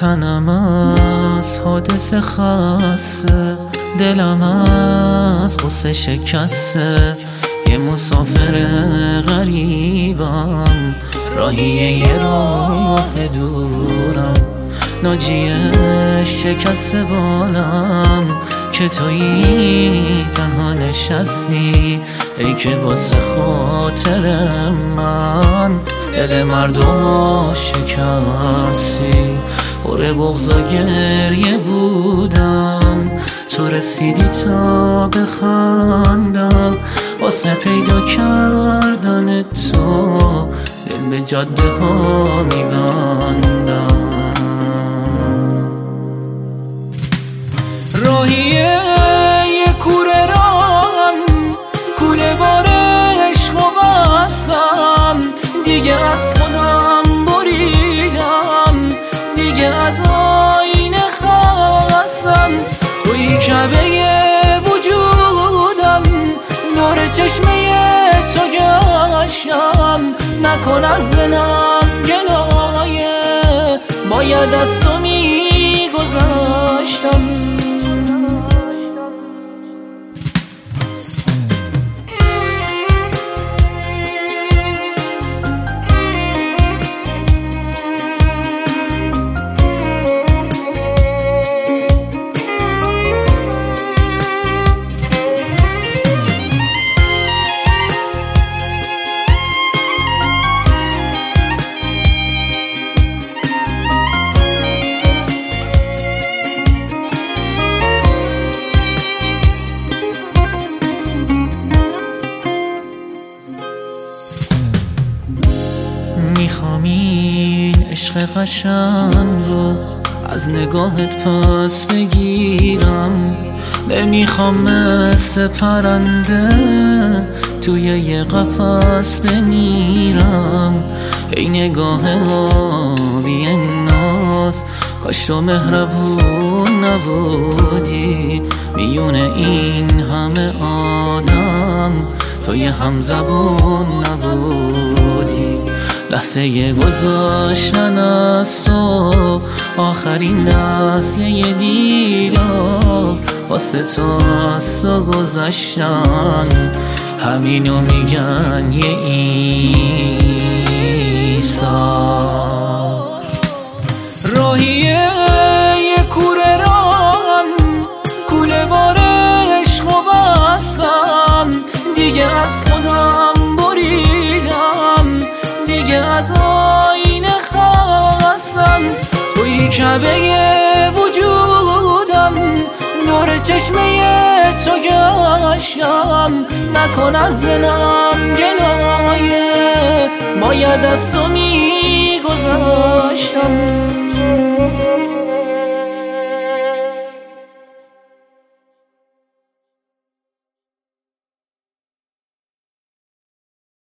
تنم از حادثه خسته دلم از قصه شکسته. یه مسافر غریبم راهی یه راه دورم. ناجی شکست بالم که تویی تنها نشستی. ای که واسه خاطر من دل مردم شکستی. پر بغض و گریه بودم. تو رسیدی تا بخندم واسه پیدا کردن تو دل به جاده ها میبندم. راهی یه کوره رام کوله بار عشق و بستم دیگه از خودم توی کبه وجودم نور چشمه تو گشتم نکن از زنم گنایه باید از تو میگذشتم می‌خوام این عشق قشنگو از نگاهت پس بگیرم. نمی‌خوام مثل پرنده توی یه قفس بمیرم. ای نگاه آبی ناز کاش تو مهربون نبودی. میون این همه آدم تو یه همزبون نبودی. لحظه گذاشتن از تو آخرین لحظه دیدار. واسه تو از تو گذشتن همینو میگن یه ایسا کعبه وجودم نور چشمه تو گشتم نکن از زنم گنایه باید از تو میگذاشتم